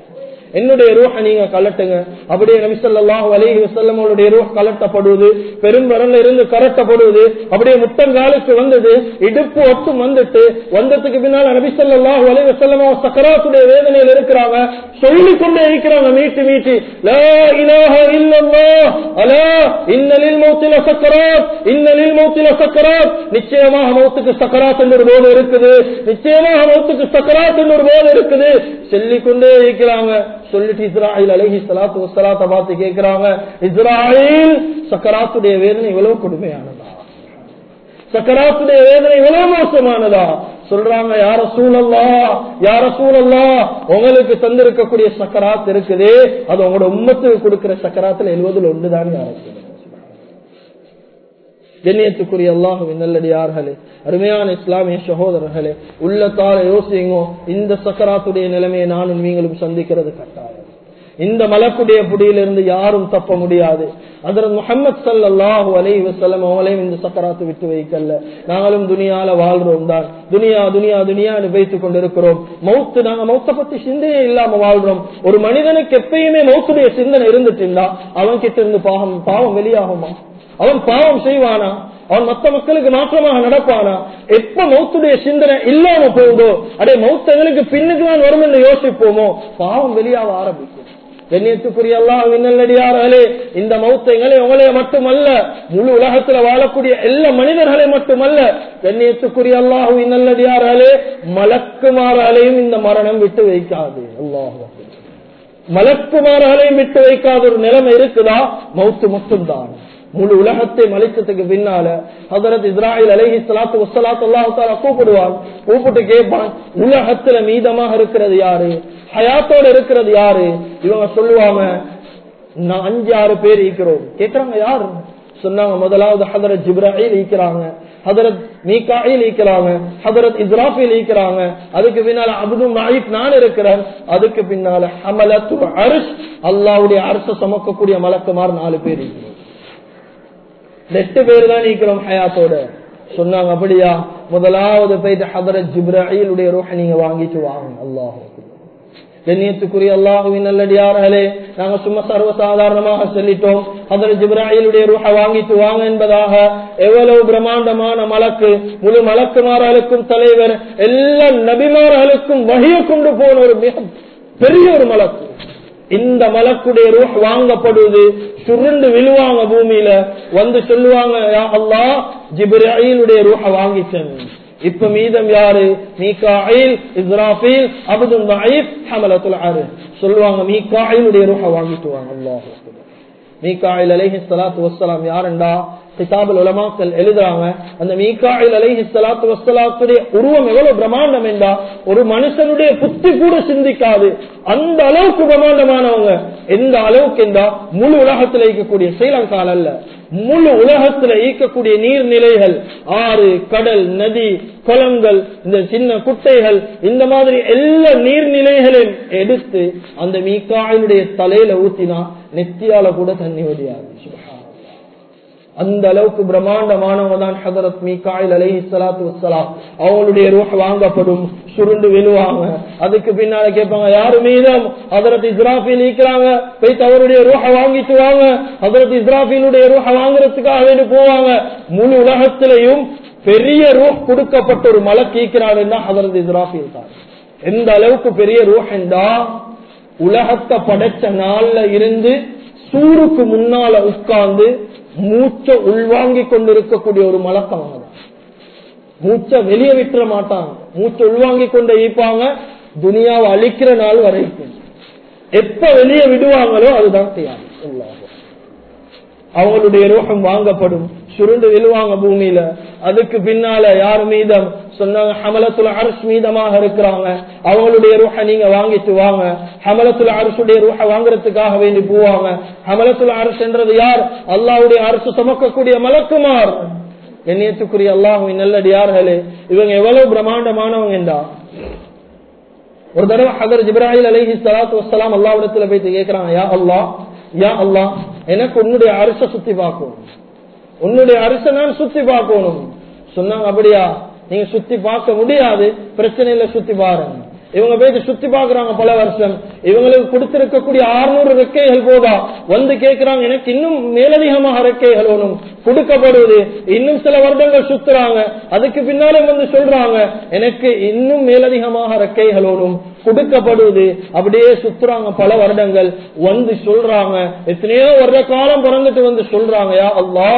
என்னுடைய ரூஹ நீங்க கலட்டுங்க அப்படியே நபிசல்லாஹு அலிஹி வசல்லம் அவருடைய ரூஹ் கலட்டப்படுவது பெரும்பரல்ல இருந்து கரட்டப்படுவது அப்படியே முட்டங்காலுக்கு வந்தது. இடுப்பு ஒட்டும் வந்துட்டு வந்ததுக்கு பின்னால் நபிசல்லாஹு அலி வசல்லம் சக்கராத்துடைய வேதனையில் இருக்கிறாங்க. சொல்லிக் கொண்டே இருக்கிறாங்க மீட்டு மீட்டி. லா இலாஹ இல்லல்லாஹ். அலா இன்னலில் மௌத்தில சக்கராத். இன்னலில் மௌத்தில சக்கராத். நிச்சயமாக மௌத்துக்கு சக்கராத் என்று ஒரு போது இருக்குது. நிச்சயமாக மௌத்துக்கு சக்கராத் என்று ஒரு போது இருக்குது. சொல்லிக் கொண்டே இருக்கிறாங்க. சொல்லிட்டு இஸ்ராயில் அலஹி சலாத்து வசலாத்த பார்த்து கேட்கிறாங்க. இஸ்ராயில் சக்கராத்துடைய வேதனை இவ்வளவு கொடுமையானதா? சக்கராத்துடைய வேதனை இவ்வளவு மோசமானதா? சொல்றாங்க யார சூழல்லா யார சூழல்லா உங்களுக்கு தந்திருக்கக்கூடிய சக்கராத் இருக்குது. அது உங்களோட உம்மத்துக்கு கொடுக்கிற சக்கராத்துல எழுவதில் ஒன்றுதான் யாருக்கு கண்ணியத்துக்குரிய அல்லாஹுவின் நல்லடியார்களே அருமையான இஸ்லாமிய சகோதரர்களே உள்ளத்தால யோசிங்கோ இந்த சக்கராத்துடைய நிலைமையை நானும் நீங்களும் சந்திக்கிறது கட்டாயம். இந்த மலக்குடைய புடியிலிருந்து யாரும் தப்ப முடியாது. அதற்கு முகமது சல்லாஹு அலை வசலம் அவங்களையும் இந்த சக்கராத்து விட்டு வைக்கல நாங்களும் துணியால வாழ்றோம் தான். துனியா துனியா துனியா நிபைத்துக் கொண்டிருக்கிறோம். மௌத்து நாங்க மௌத்த பத்தி சிந்தையே இல்லாம வாழ்றோம். ஒரு மனிதனுக்கு எப்பயுமே மௌத்துடைய சிந்தனை இருந்துட்டு அவன் கிட்ட இருந்து பாவம் பாவம் வெளியாகுமா? அவன் பாவம் செய்வானா? அவன் மத்த மக்களுக்கு மாற்றமாக நடப்பானா? எப்ப மௌத்துடைய சிந்தனை இல்லாம போகுதோ அடே மௌத்தங்களுக்கு பின்னுக்கு தான் வரும் என்று யோசிப்போமோ? பாவம் வெளியாக ஆரம்பிக்கும். கண்ணியத்துக்குரிய எல்லாம் விண்ணல்லடியார்களே இந்த மௌத்தங்களை உங்களே மட்டுமல்ல முழு உலகத்துல வாழக்கூடிய எல்லா மனிதர்களை மட்டுமல்ல கண்ணியத்துக்குரிய அல்லாஹு இன்னல்லடியார்களே மலக்குமார்களையும் இந்த மரணம் விட்டு வைக்காது. அல்லாஹு மலக்குமார்களையும் விட்டு வைக்காத ஒரு நிலைமை இருக்குதா? மௌத்து மட்டும்தான். முழு உலகத்தை மலைச்சதுக்கு பின்னால ஹதரத் இஸ்ராயில் அலஹி சலாத்து வசலாத்து அல்லாஹால கூப்பிடுவான். கூப்பிட்டு கேட்பான் உலகத்துல மீதமாக இருக்கிறது யாரு? ஹயாத்தோட இருக்கிறது யாரு? இவங்க சொல்லுவாங்க நான் அஞ்சு ஆறு பேர் இருக்கிறோம். கேக்குறாங்க யாரு? சொன்னாங்க முதலாவது ஹதரத் ஜிப்ராஹில் ஈக்கிறாங்க ஹதரத் மீகாயில் ஈக்கிறாங்க ஹதரத் இஸ்ராஃபில் ஈக்கிறாங்க அதுக்கு பின்னால அப்து மாயிப் நான் இருக்கிறேன். அதுக்கு பின்னால ஹமலத்து அரிஷ் அல்லாவுடைய அரச சமக்கக்கூடிய மலக்குமார் நாலு பேர் இருக்கிறோம் எட்டு பேர் தான் நீக்கிறோம் ஹயாத்தோட. சொன்னாங்க அப்படியா? முதலாவது போயிட்டு ஹதரத் ஜிப்ராயிலுடைய ரூஹ நீங்க வாங்கிட்டு வாங்க. அல்லாஹ் கண்ணியத்துக்குரிய அல்லாஹுவின் நல்லடியார்களே நாங்க சும்மா சர்வசாதாரணமாக சொல்லிட்டோம். அதில் ஜிப்ராயிலுடைய ரூஹ வாங்கிட்டு வாங்க என்பதாக எவ்வளவு பிரம்மாண்டமான மலக்கு முழு மலக்குமார்களுக்கும் தலைவர் எல்லா நபிமார்களுக்கும் வகைய கொண்டு போன ஒரு மிக பெரிய ஒரு மலக்கு. இந்த மலக்குடைய ரூஹ் வாங்கப்படுவது சுருண்டு விழுவாங்க பூமியில. வந்து சொல்லுவாங்க யா அல்லாஹ் ரூஹ வாங்கிட்டேன் இப்ப மீதம் யாரு? மீகாயில் இஸ்ராஃபீல் அபுதுல் தஈப் ஹமலத்துல் அரு சொல்லுவாங்க மீகாயிலுடைய ரூஹ வாங்கிட்டு வாங்க அல்லாஹ். மீகாயில் அலைஹி சலாத்து வசலாம் யாருண்டா? கிதாபுல் உலமாக்கள் எழுதுறாங்க அந்த மீகாயில் அலைஹி சலாத்து வசலாத்துடைய உருவம் எவ்வளவு பிரம்மாண்டம் என்றா? ஒரு மனுஷனுடைய புத்தி கூட சிந்திக்காது. அந்த அளவுக்கு பிரம்மாண்டமானவங்க. எந்த அளவுக்கு என்றா? முழு உலகத்தில் இருக்கக்கூடிய ஸ்ரீலங்கால அல்ல. முழு உலகத்துல ஈக்கக்கூடிய நீர்நிலைகள் ஆறு கடல் நதி குளங்கள் இந்த சின்ன குட்டைகள் இந்த மாதிரி எல்லா நீர்நிலைகளையும் எடுத்து அந்த மீக்காயினுடைய தலையில ஊத்தினா நெத்தியால கூட தண்ணி வடியாது. அந்த அளவுக்கு பிரம்மாண்டமானவங்க தான் ஹதரத் மீகாயில் அலஹி சலாத்து வசலாம் அவங்களுடைய வாங்கப்படும் சுருண்டு விழுவாங்க. அதுக்கு பின்னால கேட்பாங்க யாரு மீதம்? ஹதரத் இஸ்ராஃபில் ஈக்கிறாங்க போய் அவருடைய ரூஹ வாங்கிட்டு வாங்க. ஹதரத் இஸ்ராஃபிலுடைய ரூஹ வாங்குறதுக்காக வேண்டி போவாங்க. முழு உலகத்திலையும் பெரிய ரூஹ் கொடுக்கப்பட்ட ஒரு மலை கீக்கிறாருன்னா ஹதரத் இஸ்ராஃபில் தான். எந்த அளவுக்கு பெரிய ரூஹ் என்றா உலகத்தை படைச்ச நாள்ல இருந்து சூருக்கு முன்னால உட்கார்ந்து மூச்ச உள்வாங்கி கொண்டிருக்கக்கூடிய ஒரு மலக்கம் அவங்க மூச்ச வெளியே விட்டுற மாட்டாங்க மூச்ச உள்வாங்கி கொண்டு ஈப்பாங்க துனியாவை அழிக்கிற நாள் வரைக்கும் எப்ப வெளியே விடுவாங்களோ அதுதான் செய்யாங்க அவங்களுடைய ரோகம் வாங்கப்படும். சுருண்டு விழுவாங்க பூமியில. அதுக்கு பின்னால யார் மீதம்? சொன்னாங்க ஹமலத்துல அரசு மீதமாக இருக்கிறாங்க. அவங்களுடைய ரூஹ நீங்க வாங்கிட்டு வாங்க. ஹமலத்துல அரசுடைய ரூஹ வாங்குறதுக்காக வேண்டி போவாங்க. ஹமலத்துல அரசுன்றது யார்? அல்லாவுடைய அரசு சுமக்கக்கூடிய மலக்குமார். எண்ணியத்துக்குரிய அல்லாஹுவின் நல்லடியார்களே இவங்க எவ்வளவு பிரம்மாண்டமானவங்க என்றா? ஒரு தடவை ஹதர் ஜிப்ராஹில் அலஹி சலாத்து வசலாம் அல்லாவிடத்துல போயிட்டு கேட்கிறாங்க யா அல்லா யா அல்லா எனக்கு உன்னுடைய அரச சுத்தி பார்க்கணும். உன்னுடைய அரச நான் சுத்தி பார்க்கணும். சொன்னாங்க அப்படியா? நீங்க சுத்தி பார்க்க முடியாது. பிரச்சனையில சுத்தி பாருங்க. இவங்க போயிட்டு சுத்தி பாக்குறாங்க பல வருஷம். இவங்களுக்கு கொடுத்திருக்கக்கூடிய ஆறுநூறு ரெக்கைகள் போதா? வந்து கேட்கிறாங்க எனக்கு இன்னும் மேலதிகமாக ரெக்கைகள் ஒன்றும் கொடுக்கப்படுவது இன்னும் சில வருடங்கள் சுத்துறாங்க. அதுக்கு பின்னாலே வந்து சொல்றாங்க எனக்கு இன்னும் மேலதிகமாக ரெக்கைகள் ஒன்றும் கொடுக்கப்படுவது அப்படியே சுத்துறாங்க பல வருடங்கள். வந்து சொல்றாங்க. எத்தனையோ வருட காலம் பிறந்துட்டு வந்து சொல்றாங்க யா அல்லா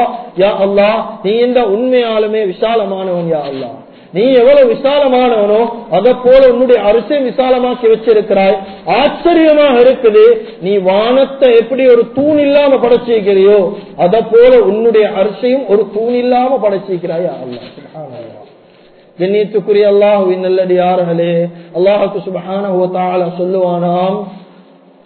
யா அல்லா நீ இந்த உண்மையாலுமே விசாலமானவன் யா அல்லா நீ எவ்வளவு விசாலமானவனோ அத போல உன்னுடைய அரசை விசாலமாக்கி வச்சிருக்கிறாய். ஆச்சரியமாக இருக்குது நீ வானத்தை எப்படி ஒரு தூண் இல்லாம படைச்சிருக்கிறியோ அத போல உன்னுடைய அரிசையும் ஒரு தூண் இல்லாம படைச்சிருக்கிறாய் அல்லா கண்ணியத்துக்குரிய அல்லாஹுவின் நல்லடியார்களே அல்லாஹுக்கு சுபகான சொல்லுவானாம்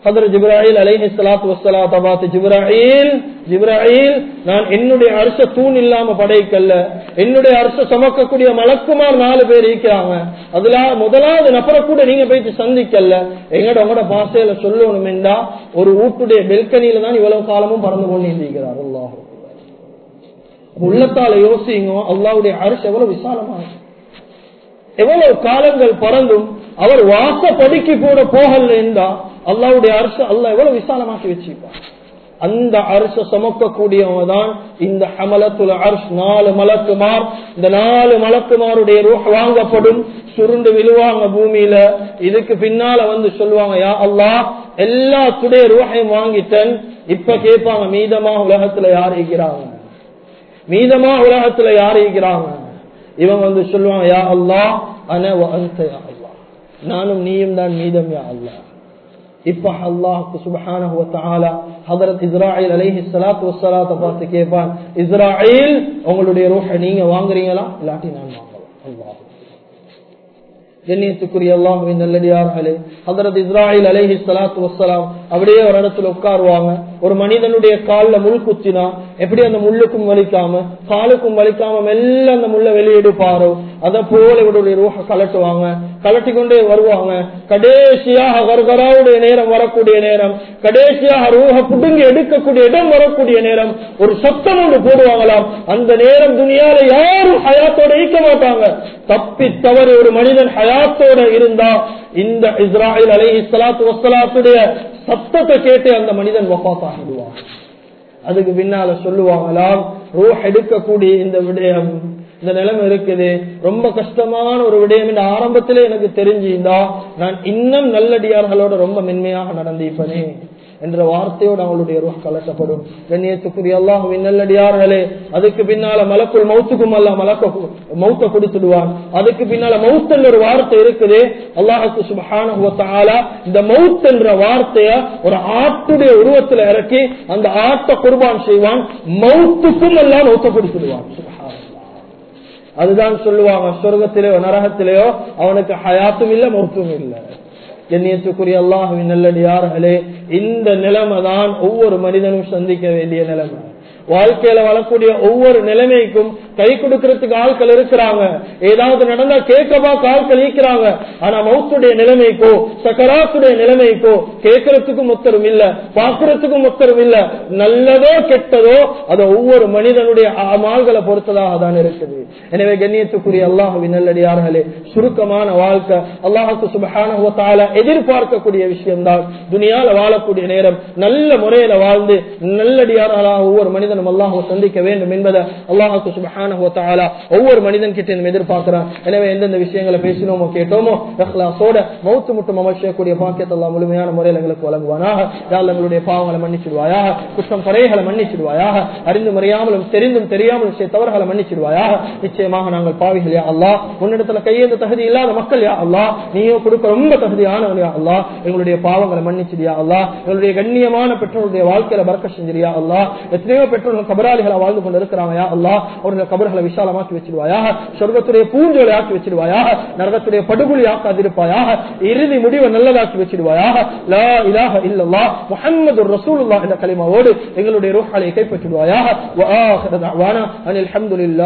ஹதர் ஜிப்ராஹில் அலைஹி சலாத்து வசலாத்த பார்த்து ஜிப்ராஹில் ஜிப்ராஹில் நான் என்னுடைய அரச தூண் இல்லாம படைக்கல்ல. என்னுடைய அரச சுமக்கக்கூடிய மலக்குமார் நாலு பேர் இருக்கிறாங்க. அதுல முதலாவது நபரை கூட நீங்க போயிட்டு சந்திக்கல எங்கட உங்களோட பாசையில சொல்லணும் ஒரு வீட்டுடைய பெல்கனியில தான் இவ்வளவு காலமும் பறந்து கொண்டு இருக்கிறார் அல்லாஹ். உள்ளத்தால யோசிங்க அல்லாவுடைய அரசு எவ்வளவு விசாலமான. எவ்வளவு காலங்கள் பறந்தும் அவர் வாசப்படிக்கு கூட போகல என்றா அல்லாவுடைய அரசு அல்ல எவ்வளவு விசாலமாக்கி வச்சிருப்பான்? அந்த அரசு சுமக்கக்கூடியவங்க தான் இந்த அமலத்துல அரசு நாலு மலக்குமார். இந்த நாலு மலக்குமாருடைய ரூஹ் வாங்கப்படும். சுருண்டு விழுவாங்க பூமியில. இதுக்கு பின்னால வந்து சொல்லுவாங்க யா அல்லா எல்லாத்துடைய ரூஹையும் வாங்கிட்டேன். இப்ப கேட்பாங்க மீதமா உலகத்துல யார் இருக்கிறாங்க? மீதமா உலகத்துல யார் இருக்கிறாங்க? இவன் வந்து சொல்லுவாங்க யா அல்லா அன அந்த நானும் நீயும் தான் மீதம் யா அல்லா இப்ப அல்லாஹுக்கு சுபஹானஹு வ தஆலா ஹஜரத் இஸ்ராயில் அலைஹி ஸலாத்து வஸ்ஸலாத்த பார்த்து கேட்பான் இஸ்ராயில் உங்களுடைய ரூஹ நீங்க வாங்குறீங்களா இல்லாட்டி நான் வாங்கலாம் அல்லாஹ் கண்ணியத்துக்குரிய அல்லாஹுவின் நல்லடியார்களே ஹதரத் இஸ்ராயில் அலைஹி ஸலாத்து வஸ்ஸலாம் அப்படியே ஒரு இடத்துல உட்காருவாங்க. ஒரு மனிதனுடைய கால்ல முள் குத்தினா எப்படி அந்த முள்ளுக்கும் வலிக்காம காலுக்கும் வலிக்காம மெல்ல அந்த முள்ள வெளியெடுப்பாரோ அதை போல இவருடைய ரூஹ கலட்டுவாங்க. கலட்டி கொண்டே வருவாங்க. கடைசியாக கர்கராவுடைய நேரம் வரக்கூடிய நேரம் கடைசியாக ரூஹ புடுங்கி எடுக்கக்கூடிய இடம் வரக்கூடிய நேரம் ஒரு சத்தம் ஒன்று போடுவாங்களாம். அந்த நேரம் துணியால யாரும் ஹயாத்தோட ஈக்க மாட்டாங்க. தப்பி தவறு ஒரு மனிதன் ஹயாத்தோட இருந்தா இந்த இஸ்ராயில் அலை இஸ்லாத்து வசலாத்துடைய சத்தத்தை கேட்டு அந்த மனிதன் வஃத் ஆகிடுவான் அதுக்கு பின்னால சொல்லுவாங்களாம் ரூ எடுக்கக்கூடிய இந்த விடயம் இந்த நிலைமை இருக்குது ரொம்ப கஷ்டமான ஒரு விடயம் இந்த ஆரம்பத்திலே எனக்கு தெரிஞ்சிருந்தா நான் இன்னும் நல்லடியார்களோட ரொம்ப மென்மையாக நடந்திருப்பனே. என்ற வார்த்தையோடு அவளுடைய ரூஹ் கலக்கப்படும் கண்ணியத்துக்குரிய அல்லாஹுவின் நல்லடியார்களே அதுக்கு பின்னால மலக்குள் மௌத்துக்கும் அல்ல மலக்க மௌத்த கொடுத்துடுவான் அதுக்கு பின்னால மௌத்தல் ஒரு வார்த்தை இருக்குது. அல்லாஹுக்கு சுபஹான இந்த மவுத் என்ற வார்த்தைய ஒரு ஆட்டுடைய உருவத்துல இறக்கி அந்த ஆட்டை குர்பான் செய்வான். மௌத்துக்கும் எல்லாம் மௌத்த கொடுத்துடுவான் அதுதான் சொல்லுவாங்க சொர்க்கத்திலேயோ நரகத்திலேயோ அவனுக்கு ஹயாத்தும் இல்ல மௌத்தும் இல்லை. கண்ணியத்துக்குரிய அல்லாஹுவின் நல்லடியார்களே இந்த நிலைமை தான் ஒவ்வொரு மனிதனும் சந்திக்க வேண்டிய நிலைமை. வாழ்க்கையில வரக்கூடிய ஒவ்வொரு நிலைமைக்கும் கை கொடுக்கறதுக்கு ஆட்கள் இருக்கிறாங்க. ஏதாவது நடந்தா கேட்கவா ஆட்கள் ஈக்கிறாங்க ஆனா மவுத்துடைய நிலைமைக்கோ சக்கராத்துடைய நிலைமைக்கோ கேட்கறதுக்கும் ஒத்தரும் இல்ல பாக்குறதுக்கும் ஒத்தரும் இல்ல. நல்லதோ கெட்டதோ அது ஒவ்வொரு மனிதனுடைய அமால்களை பொறுத்ததாக தான் இருக்குது. எனவே கண்ணியத்துக்குரிய அல்லாஹுவின் நல்லடியார்களே சுருக்கமான வாழ்க்கை அல்லாஹுக்கு சுபகான எதிர்பார்க்கக்கூடிய விஷயம்தான். துணியால வாழக்கூடிய நேரம் நல்ல முறையில வாழ்ந்து நல்லடியார்களாக ஒவ்வொரு மனிதன் மனிதனும் அல்லாஹுவை சந்திக்க வேண்டும் என்பதை அல்லாஹுக்கு சுபஹான ஒவ்வொரு மனிதன் கிட்ட எதிர்பார்க்கிறான் எனவே எந்தெந்த விஷயங்களை பேசினோமோ கேட்டோமோ ரஹ்லாசோட மௌத்து முட்டும் அமர்ச்சியக்கூடிய பாக்கியத்தை எல்லாம் முழுமையான முறையில் எங்களுக்கு வழங்குவானாக. யாழ் எங்களுடைய பாவங்களை மன்னிச்சிடுவாயாக? குற்றம் குறைகளை மன்னிச்சிடுவாயாக? அறிந்து முறையாமலும் தெரிந்தும் தெரியாமலும் செய்ய தவறுகளை மன்னிச்சிடுவாயாக? நிச்சயமாக நாங்கள் பாவிகள் யா அல்லா உன்னிடத்துல கையேந்த தகுதி இல்லாத மக்கள் யா அல்லா நீயோ கொடுக்க ரொம்ப தகுதியானவன் யா அல்லா எங்களுடைய பாவங்களை மன்னிச்சிடியா அல்லா எங்களுடைய கண்ணியமான பெற்றோருடைய வாழ்க்கையில பறக்க செஞ்சிரியா அல்லா எத்தனையோ பெற்றோர் பெற்றோர்கள் கபராளிகளை வாழ்ந்து கொண்டு இருக்கிறாங்க அல்லா அவர்கள் கபர்களை விசாலமாக்கி வச்சிருவாயாக சொர்க்கத்துடைய பூஞ்சோலை ஆக்கி வச்சிருவாயாக நரகத்துடைய படுகொலி ஆக்காதிருப்பாயாக இறுதி முடிவை நல்லதாக்கி வச்சிருவாயாக லா இலாக இல்லல்லா முஹம்மது ரசூலுல்லாஹ் என்ற கலிமாவோடு எங்களுடைய ரூஹாலை கைப்பற்றிடுவாயாக. வஆஹிரு தஅவானா அனில்